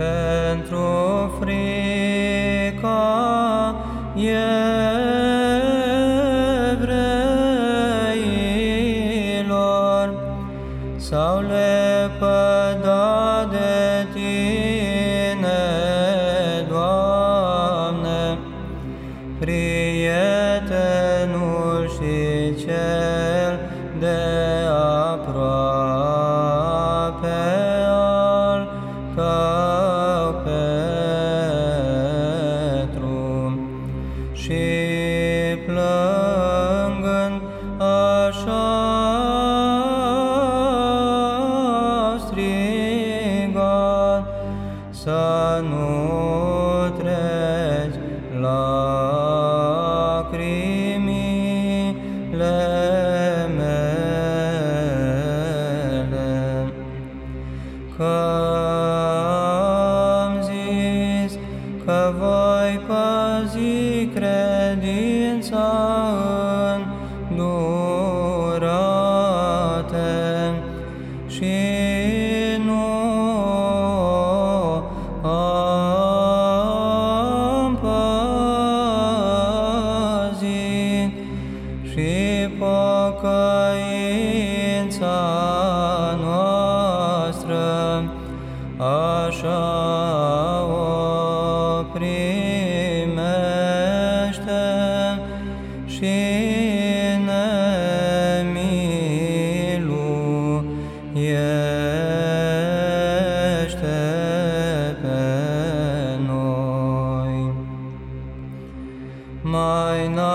pentru frica evreilor, s-au lepădat de Tine, voi păzi credința îndurate și nu am păzit și pocăința noastră așa o miluiește pe noi. Mai înainte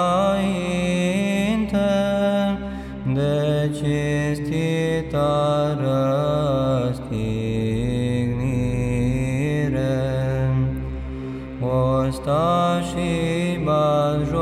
de cinstita răstignire, ostașii batjocorindu-te,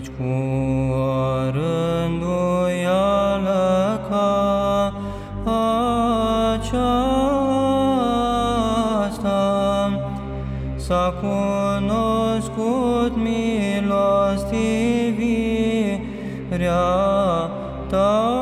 Căci cu o rânduială ca aceasta s-a cunoscut milostivirea ta,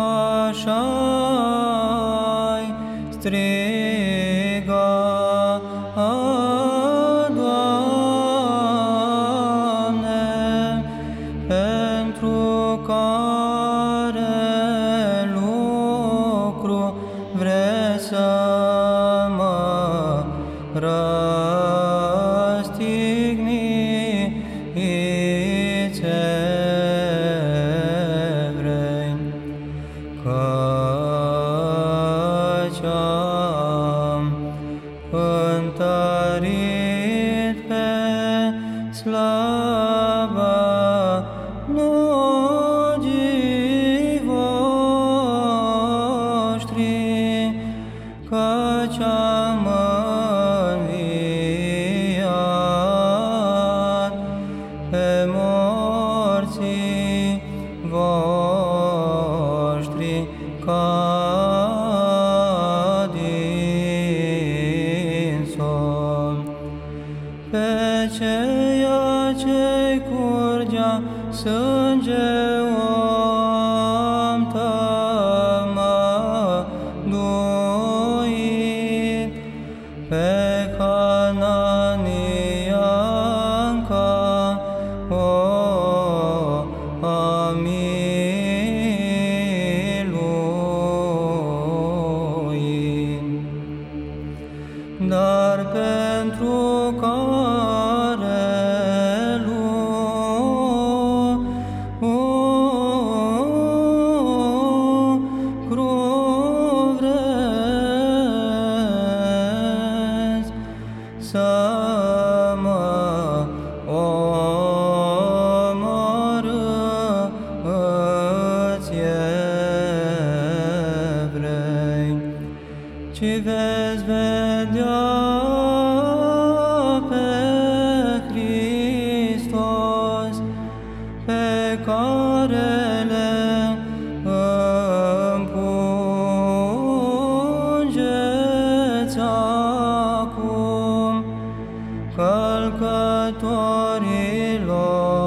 cruce, așa ai striga, Doamne, pentru care lucru vreți să mă răstigniți love. Sonja. Acum călcătorilor